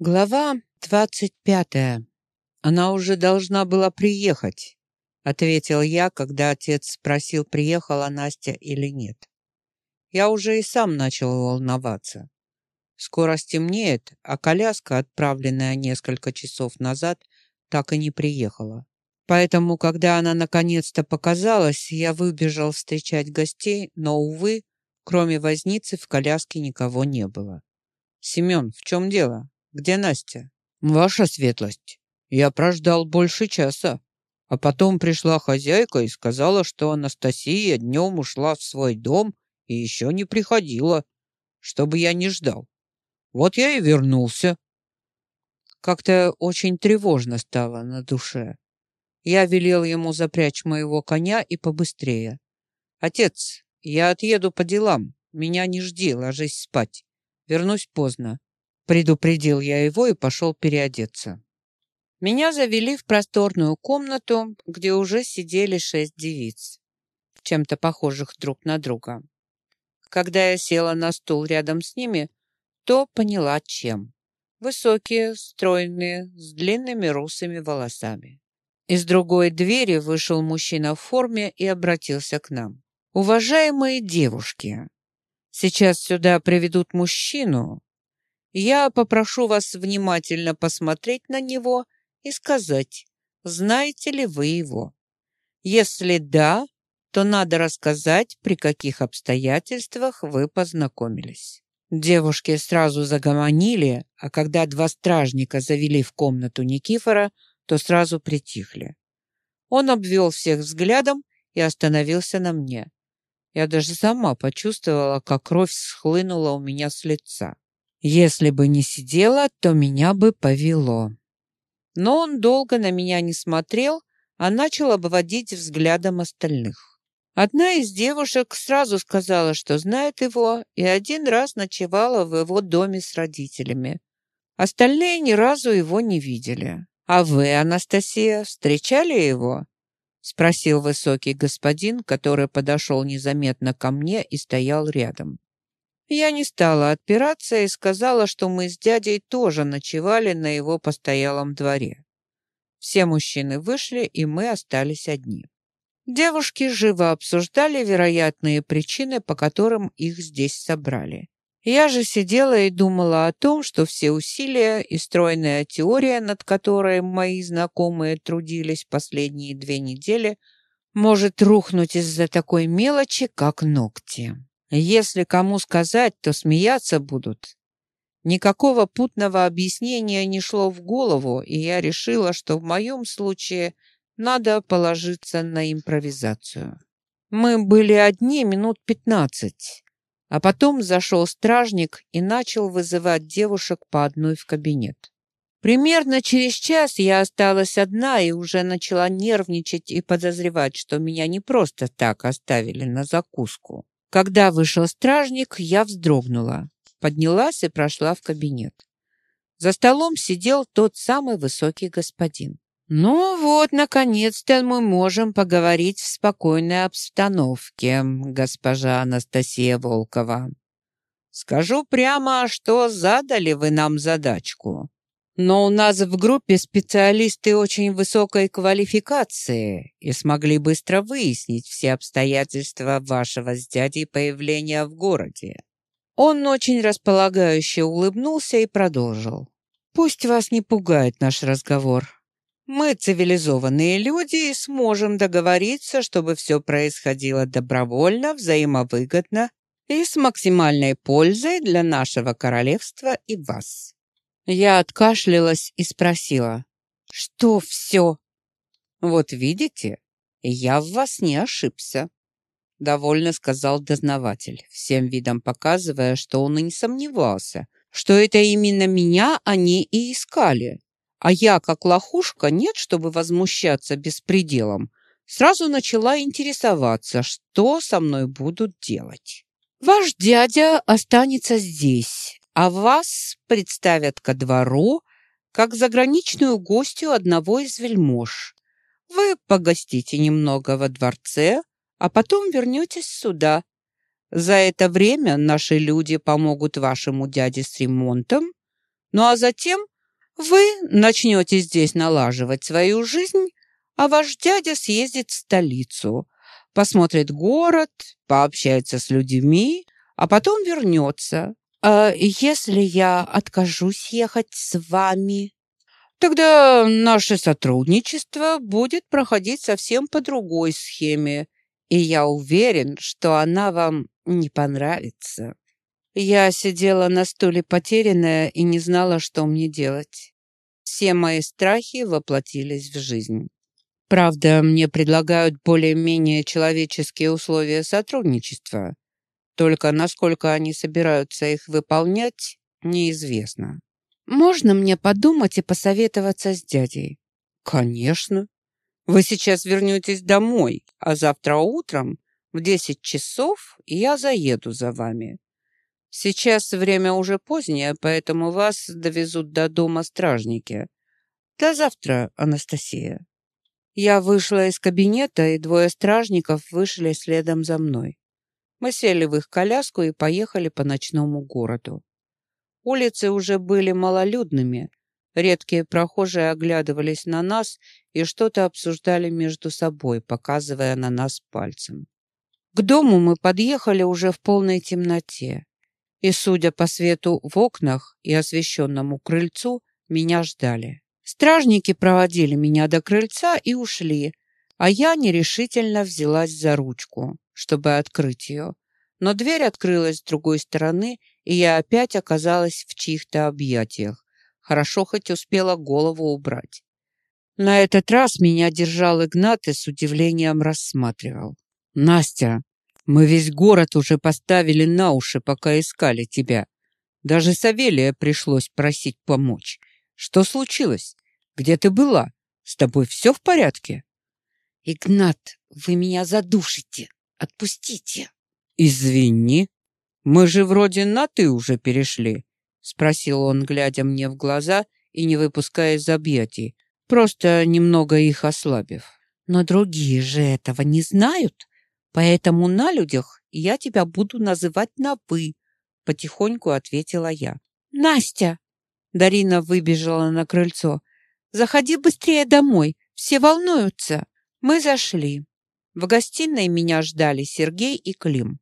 Глава двадцать пятая. Она уже должна была приехать, ответил я, когда отец спросил, приехала Настя или нет. Я уже и сам начал волноваться. Скоро стемнеет, а коляска, отправленная несколько часов назад, так и не приехала. Поэтому, когда она наконец-то показалась, я выбежал встречать гостей, но, увы, кроме возницы в коляске никого не было. «Семен, в чем дело?» Где Настя? Ваша светлость. Я прождал больше часа. А потом пришла хозяйка и сказала, что Анастасия днем ушла в свой дом и еще не приходила, чтобы я не ждал. Вот я и вернулся. Как-то очень тревожно стало на душе. Я велел ему запрячь моего коня и побыстрее. «Отец, я отъеду по делам. Меня не жди, ложись спать. Вернусь поздно. Предупредил я его и пошел переодеться. Меня завели в просторную комнату, где уже сидели шесть девиц, чем-то похожих друг на друга. Когда я села на стул рядом с ними, то поняла, чем. Высокие, стройные, с длинными русыми волосами. Из другой двери вышел мужчина в форме и обратился к нам. «Уважаемые девушки, сейчас сюда приведут мужчину, я попрошу вас внимательно посмотреть на него и сказать, знаете ли вы его. Если да, то надо рассказать, при каких обстоятельствах вы познакомились. Девушки сразу загомонили, а когда два стражника завели в комнату Никифора, то сразу притихли. Он обвел всех взглядом и остановился на мне. Я даже сама почувствовала, как кровь схлынула у меня с лица. Если бы не сидела, то меня бы повело. Но он долго на меня не смотрел, а начал обводить взглядом остальных. Одна из девушек сразу сказала, что знает его, и один раз ночевала в его доме с родителями. Остальные ни разу его не видели. «А вы, Анастасия, встречали его?» — спросил высокий господин, который подошел незаметно ко мне и стоял рядом. Я не стала отпираться и сказала, что мы с дядей тоже ночевали на его постоялом дворе. Все мужчины вышли, и мы остались одни. Девушки живо обсуждали вероятные причины, по которым их здесь собрали. Я же сидела и думала о том, что все усилия и стройная теория, над которой мои знакомые трудились последние две недели, может рухнуть из-за такой мелочи, как ногти. Если кому сказать, то смеяться будут. Никакого путного объяснения не шло в голову, и я решила, что в моем случае надо положиться на импровизацию. Мы были одни минут пятнадцать, а потом зашел стражник и начал вызывать девушек по одной в кабинет. Примерно через час я осталась одна и уже начала нервничать и подозревать, что меня не просто так оставили на закуску. Когда вышел стражник, я вздрогнула, поднялась и прошла в кабинет. За столом сидел тот самый высокий господин. «Ну вот, наконец-то мы можем поговорить в спокойной обстановке, госпожа Анастасия Волкова. Скажу прямо, что задали вы нам задачку. Но у нас в группе специалисты очень высокой квалификации и смогли быстро выяснить все обстоятельства вашего с дядей появления в городе. Он очень располагающе улыбнулся и продолжил. Пусть вас не пугает наш разговор. Мы цивилизованные люди и сможем договориться, чтобы все происходило добровольно, взаимовыгодно и с максимальной пользой для нашего королевства и вас. Я откашлялась и спросила, что все? Вот видите, я в вас не ошибся. Довольно сказал дознаватель, всем видом показывая, что он и не сомневался, что это именно меня они и искали. А я, как лохушка, нет, чтобы возмущаться беспределом, сразу начала интересоваться, что со мной будут делать. «Ваш дядя останется здесь, а вас представят ко двору как заграничную гостью одного из вельмож. Вы погостите немного во дворце, а потом вернетесь сюда. За это время наши люди помогут вашему дяде с ремонтом, Ну а затем вы начнете здесь налаживать свою жизнь, а ваш дядя съездит в столицу, посмотрит город, пообщается с людьми, а потом вернется. А если я откажусь ехать с вами? Тогда наше сотрудничество будет проходить совсем по другой схеме, и я уверен, что она вам не понравится. Я сидела на стуле потерянная и не знала, что мне делать. Все мои страхи воплотились в жизнь. Правда, мне предлагают более-менее человеческие условия сотрудничества. Только насколько они собираются их выполнять, неизвестно. Можно мне подумать и посоветоваться с дядей? Конечно. Вы сейчас вернетесь домой, а завтра утром в десять часов я заеду за вами. Сейчас время уже позднее, поэтому вас довезут до дома стражники. До завтра, Анастасия. Я вышла из кабинета, и двое стражников вышли следом за мной. Мы сели в их коляску и поехали по ночному городу. Улицы уже были малолюдными. Редкие прохожие оглядывались на нас и что-то обсуждали между собой, показывая на нас пальцем. К дому мы подъехали уже в полной темноте и, судя по свету в окнах и освещенному крыльцу, меня ждали. Стражники проводили меня до крыльца и ушли, а я нерешительно взялась за ручку, чтобы открыть ее. Но дверь открылась с другой стороны, и я опять оказалась в чьих-то объятиях. Хорошо хоть успела голову убрать. На этот раз меня держал Игнат и с удивлением рассматривал. «Настя, мы весь город уже поставили на уши, пока искали тебя. Даже Савелия пришлось просить помочь. Что случилось? Где ты была? С тобой все в порядке? Игнат, вы меня задушите. Отпустите. Извини. Мы же вроде на «ты» уже перешли, спросил он, глядя мне в глаза и не выпуская из объятий, просто немного их ослабив. Но другие же этого не знают. Поэтому на людях я тебя буду называть на «вы», — потихоньку ответила я. «Настя!» — Дарина выбежала на крыльцо. «Заходи быстрее домой, все волнуются». Мы зашли. В гостиной меня ждали Сергей и Клим.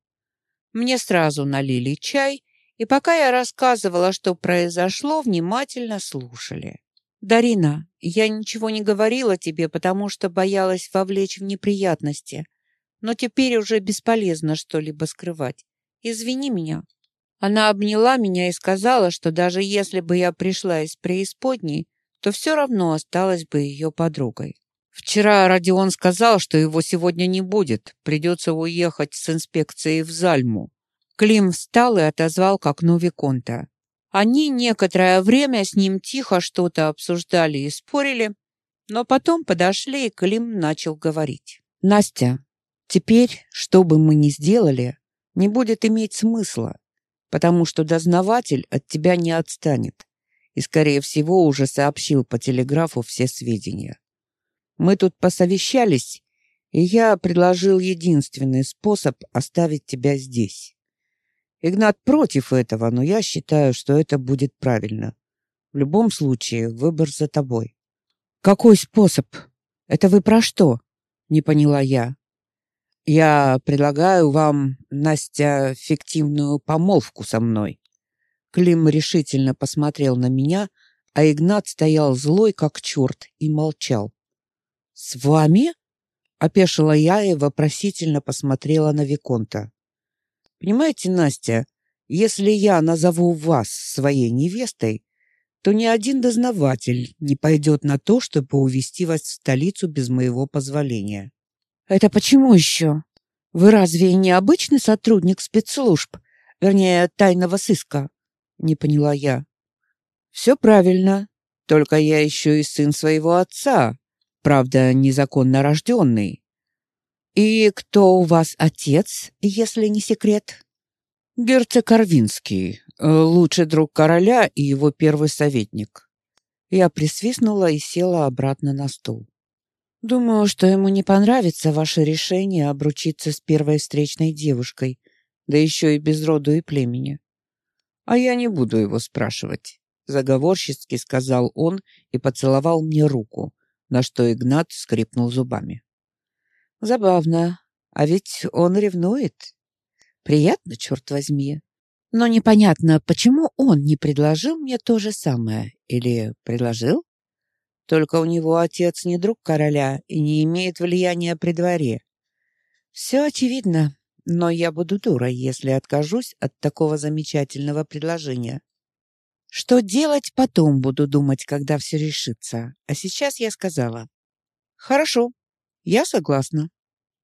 Мне сразу налили чай, и пока я рассказывала, что произошло, внимательно слушали. «Дарина, я ничего не говорила тебе, потому что боялась вовлечь в неприятности но теперь уже бесполезно что-либо скрывать. Извини меня». Она обняла меня и сказала, что даже если бы я пришла из преисподней, то все равно осталась бы ее подругой. Вчера Родион сказал, что его сегодня не будет, придется уехать с инспекцией в Зальму. Клим встал и отозвал к окну Виконта. Они некоторое время с ним тихо что-то обсуждали и спорили, но потом подошли, и Клим начал говорить. «Настя, Теперь, что бы мы ни сделали, не будет иметь смысла, потому что дознаватель от тебя не отстанет и, скорее всего, уже сообщил по телеграфу все сведения. Мы тут посовещались, и я предложил единственный способ оставить тебя здесь. Игнат против этого, но я считаю, что это будет правильно. В любом случае, выбор за тобой. Какой способ? Это вы про что? Не поняла я. Я предлагаю вам, Настя, фиктивную помолвку со мной. Клим решительно посмотрел на меня, а Игнат стоял злой, как черт, и молчал. «С вами?» — опешила я и вопросительно посмотрела на Виконта. «Понимаете, Настя, если я назову вас своей невестой, то ни один дознаватель не пойдет на то, чтобы увезти вас в столицу без моего позволения. «Это почему еще? Вы разве не обычный сотрудник спецслужб? Вернее, тайного сыска?» Не поняла я. «Все правильно. Только я еще и сын своего отца. Правда, незаконно рожденный. И кто у вас отец, если не секрет?» «Герцог Корвинский, э, лучший друг короля и его первый советник». Я присвистнула и села обратно на стул. Думаю, что ему не понравится ваше решение обручиться с первой встречной девушкой, да еще и без роду и племени. А я не буду его спрашивать. заговорчески сказал он и поцеловал мне руку, на что Игнат скрипнул зубами. Забавно, а ведь он ревнует. Приятно, черт возьми. Но непонятно, почему он не предложил мне то же самое. Или предложил? Только у него отец не друг короля и не имеет влияния при дворе. Все очевидно, но я буду дурой, если откажусь от такого замечательного предложения. Что делать потом, буду думать, когда все решится. А сейчас я сказала. Хорошо, я согласна.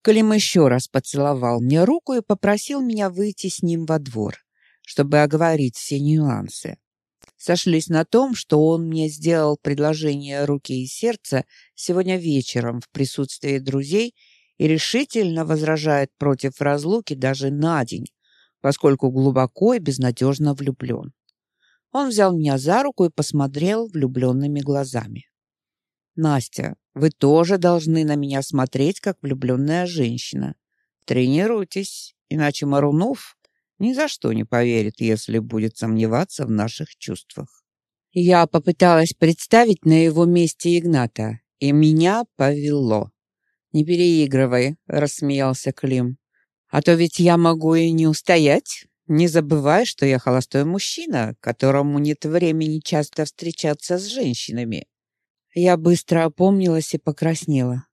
Клим еще раз поцеловал мне руку и попросил меня выйти с ним во двор, чтобы оговорить все нюансы. Сошлись на том, что он мне сделал предложение руки и сердца сегодня вечером в присутствии друзей и решительно возражает против разлуки даже на день, поскольку глубоко и безнадежно влюблен. Он взял меня за руку и посмотрел влюбленными глазами. «Настя, вы тоже должны на меня смотреть, как влюбленная женщина. Тренируйтесь, иначе Марунов ни за что не поверит, если будет сомневаться в наших чувствах». Я попыталась представить на его месте Игната, и меня повело. «Не переигрывай», — рассмеялся Клим. «А то ведь я могу и не устоять. Не забывай, что я холостой мужчина, которому нет времени часто встречаться с женщинами». Я быстро опомнилась и покраснела.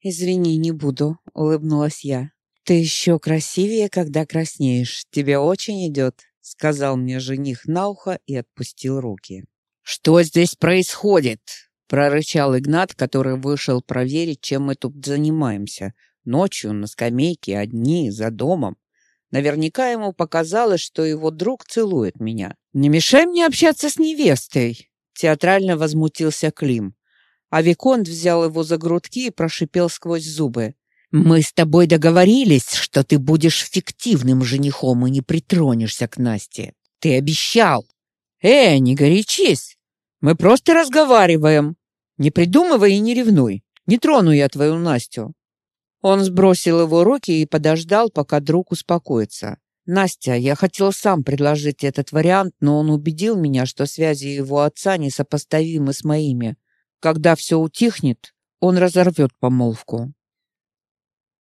«Извини, не буду», — улыбнулась я. «Ты еще красивее, когда краснеешь. Тебе очень идет», — сказал мне жених на ухо и отпустил руки. «Что здесь происходит?» — прорычал Игнат, который вышел проверить, чем мы тут занимаемся. Ночью на скамейке, одни, за домом. Наверняка ему показалось, что его друг целует меня. «Не мешай мне общаться с невестой!» Театрально возмутился Клим а Виконт взял его за грудки и прошипел сквозь зубы. «Мы с тобой договорились, что ты будешь фиктивным женихом и не притронешься к Насте. Ты обещал!» «Э, не горячись! Мы просто разговариваем. Не придумывай и не ревнуй. Не трону я твою Настю». Он сбросил его руки и подождал, пока друг успокоится. «Настя, я хотел сам предложить этот вариант, но он убедил меня, что связи его отца несопоставимы с моими. Когда все утихнет, он разорвет помолвку.